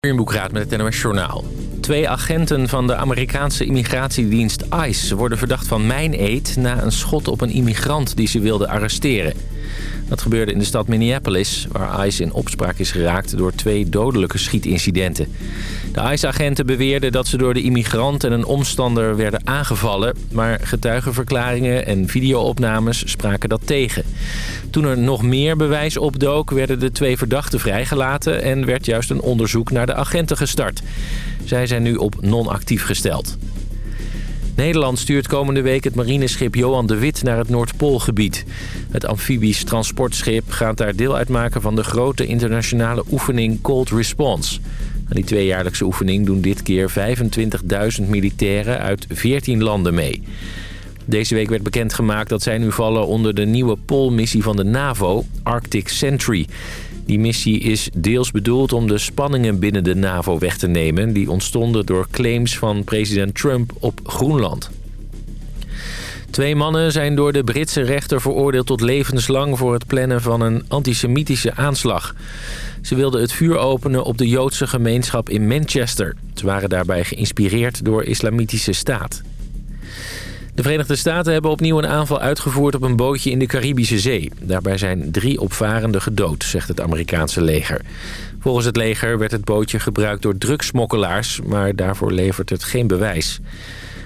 Boekraad met het NOS Journaal. Twee agenten van de Amerikaanse immigratiedienst ICE... worden verdacht van mijn-eet na een schot op een immigrant die ze wilden arresteren. Dat gebeurde in de stad Minneapolis, waar ICE in opspraak is geraakt... door twee dodelijke schietincidenten. De ICE-agenten beweerden dat ze door de immigrant en een omstander werden aangevallen... maar getuigenverklaringen en videoopnames spraken dat tegen. Toen er nog meer bewijs opdook, werden de twee verdachten vrijgelaten... en werd juist een onderzoek naar de agenten gestart. Zij zijn nu op non-actief gesteld. Nederland stuurt komende week het marineschip Johan de Wit naar het Noordpoolgebied. Het amfibisch transportschip gaat daar deel uitmaken van de grote internationale oefening Cold Response. Aan die tweejaarlijkse oefening doen dit keer 25.000 militairen uit 14 landen mee. Deze week werd bekendgemaakt dat zij nu vallen onder de nieuwe poolmissie van de NAVO, Arctic Sentry. Die missie is deels bedoeld om de spanningen binnen de NAVO weg te nemen... die ontstonden door claims van president Trump op Groenland. Twee mannen zijn door de Britse rechter veroordeeld tot levenslang... voor het plannen van een antisemitische aanslag. Ze wilden het vuur openen op de Joodse gemeenschap in Manchester. Ze waren daarbij geïnspireerd door islamitische staat. De Verenigde Staten hebben opnieuw een aanval uitgevoerd op een bootje in de Caribische Zee. Daarbij zijn drie opvarenden gedood, zegt het Amerikaanse leger. Volgens het leger werd het bootje gebruikt door drugsmokkelaars, maar daarvoor levert het geen bewijs.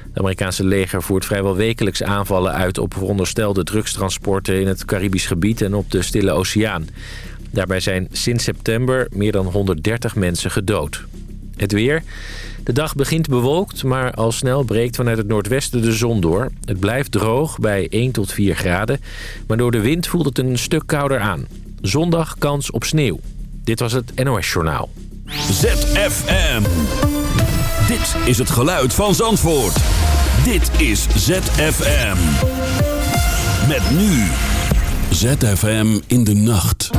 Het Amerikaanse leger voert vrijwel wekelijks aanvallen uit op veronderstelde drugstransporten in het Caribisch gebied en op de Stille Oceaan. Daarbij zijn sinds september meer dan 130 mensen gedood. Het weer. De dag begint bewolkt, maar al snel breekt vanuit het noordwesten de zon door. Het blijft droog bij 1 tot 4 graden, maar door de wind voelt het een stuk kouder aan. Zondag kans op sneeuw. Dit was het NOS Journaal. ZFM. Dit is het geluid van Zandvoort. Dit is ZFM. Met nu. ZFM in de nacht.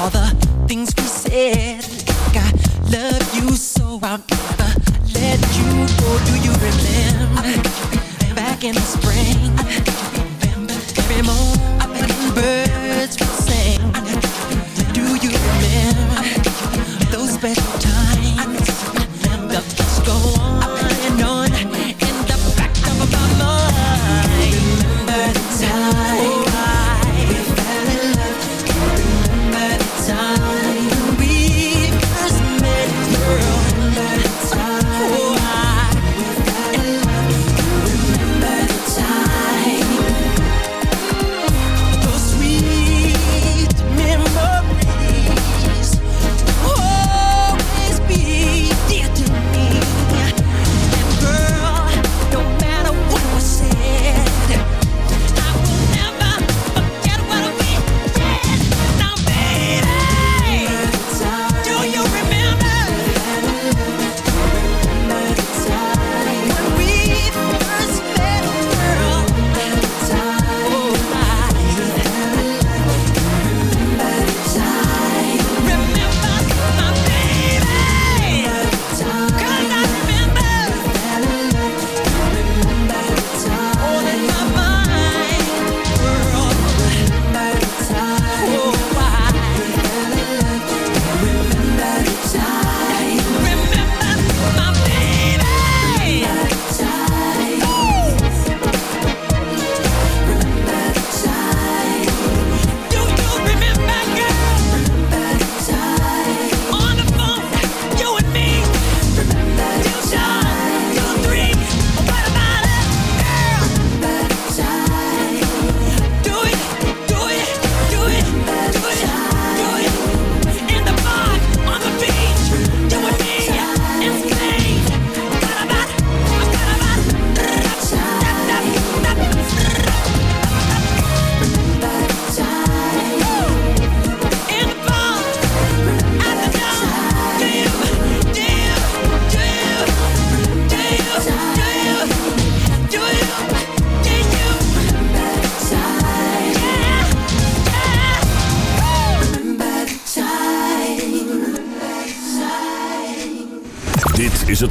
all the things we said. Like I love you, so I'll never let you go. Do you remember back in the spring? Every.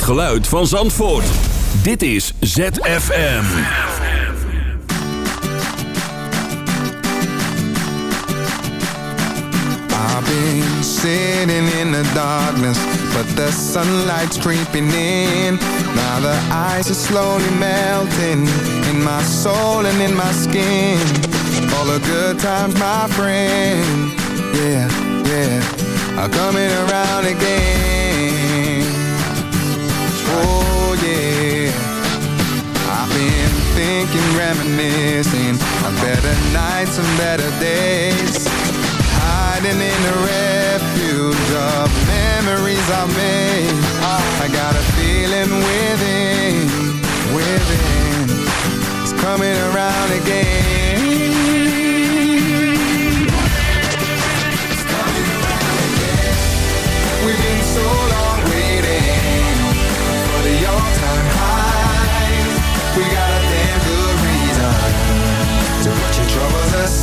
geluid van Zandvoort. Dit is ZFM. I've been sitting in the darkness, but the sunlight's creeping in. Now the ice is slowly melting in my soul and in my skin. All the good times, my friend. Yeah, yeah, are coming around again. Oh yeah. I've been thinking, reminiscing On better nights and better days. Hiding in the refuge of memories I made. I got a feeling within, within. It's coming around again. Troubles are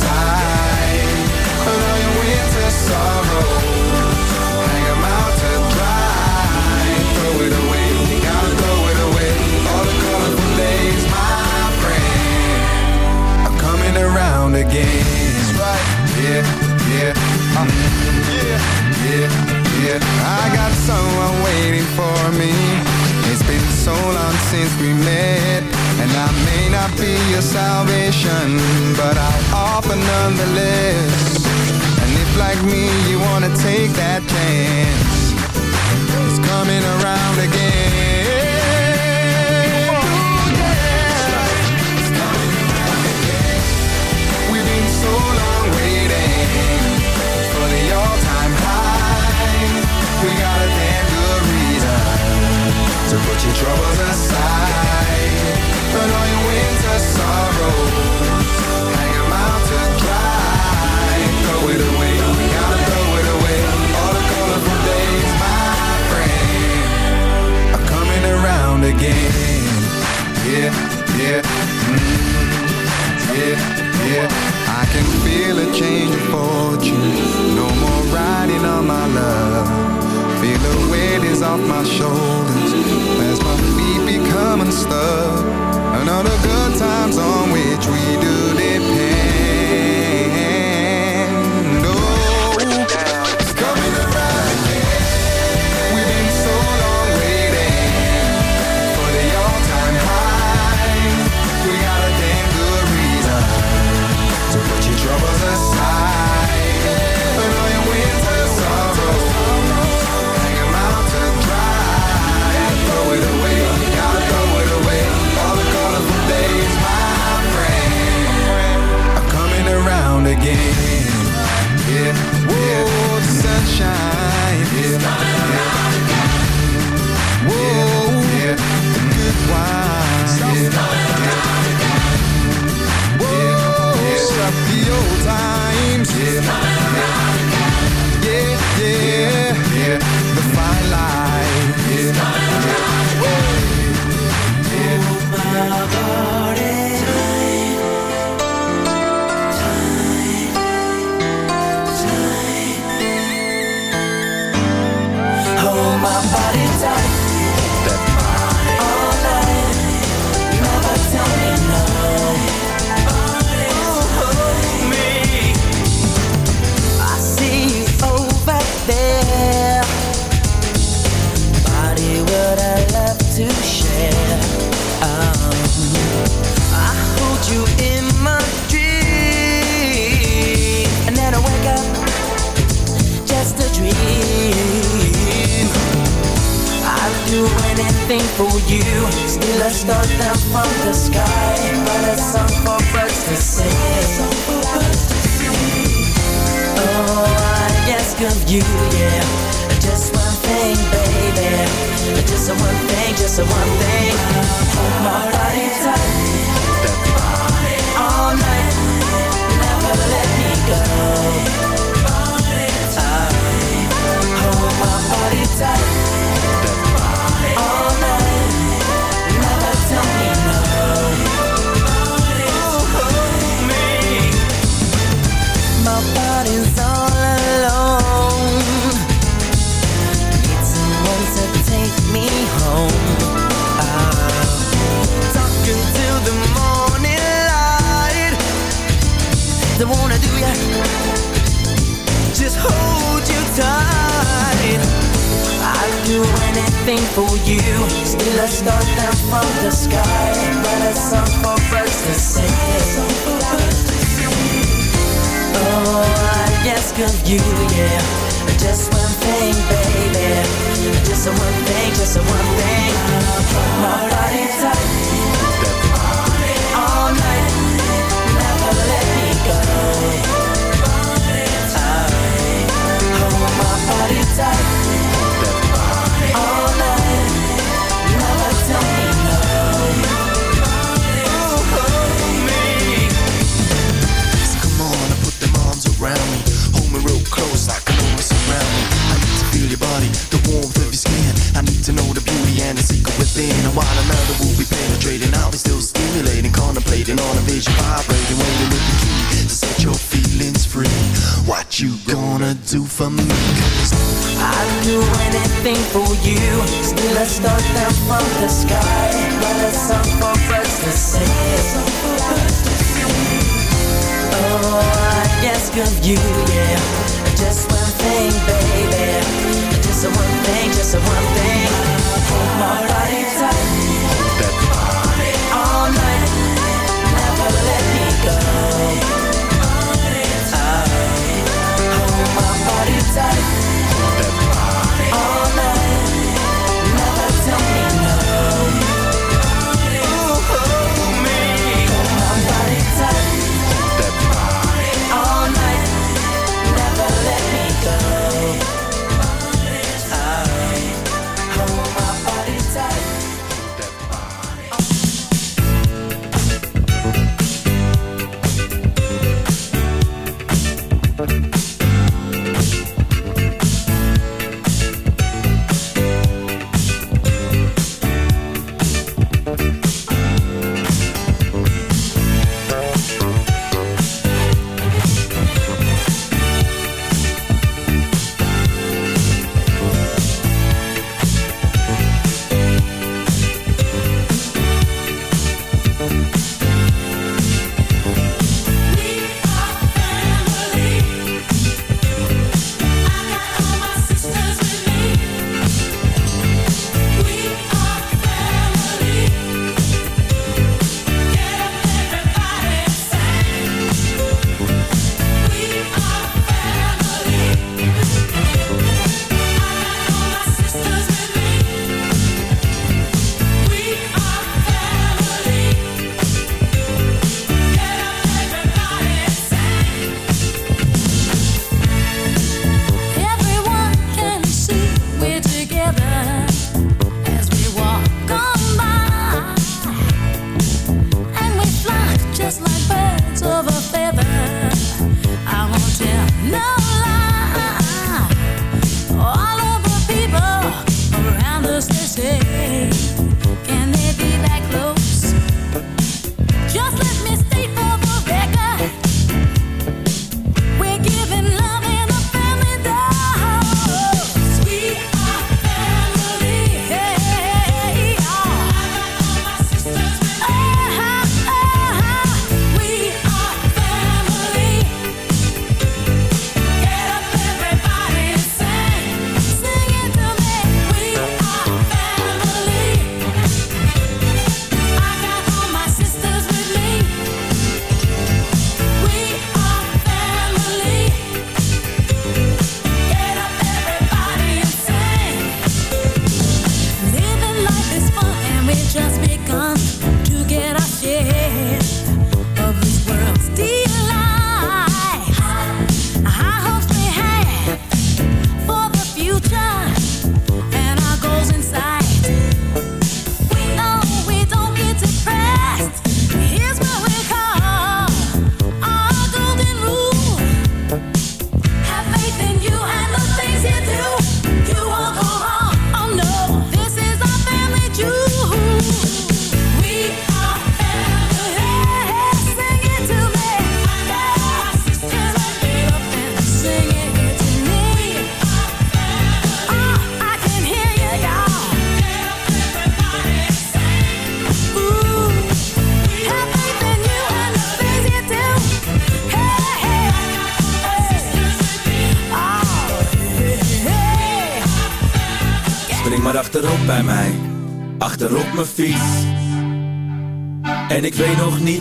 think of you, yeah. Just one thing, baby. Just one thing, just one the sky But it's for to Oh, I ask of you, yeah.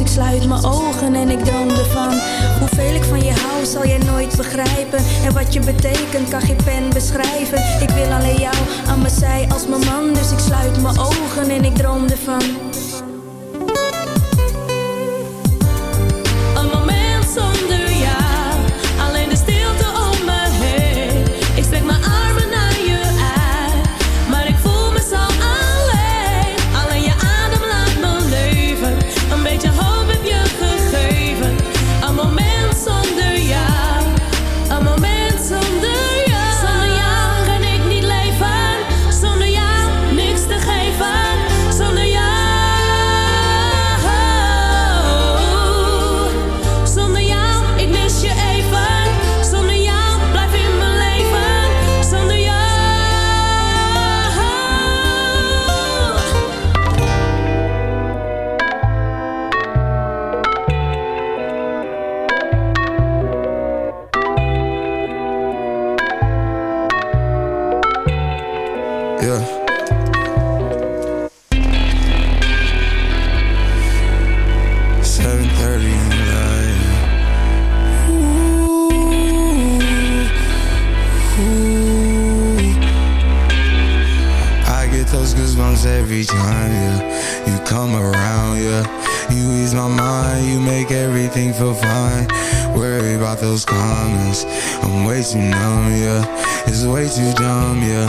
ik sluit mijn ogen en ik droom ervan. Hoeveel ik van je hou zal jij nooit begrijpen. En wat je betekent kan geen pen beschrijven Yeah. Seven thirty in the night. Ooh, ooh. I get those goosebumps every time, yeah. You come around, yeah. You ease my mind, you make everything feel fine. Worry about those comments. I'm way too numb, yeah. It's way too dumb, yeah.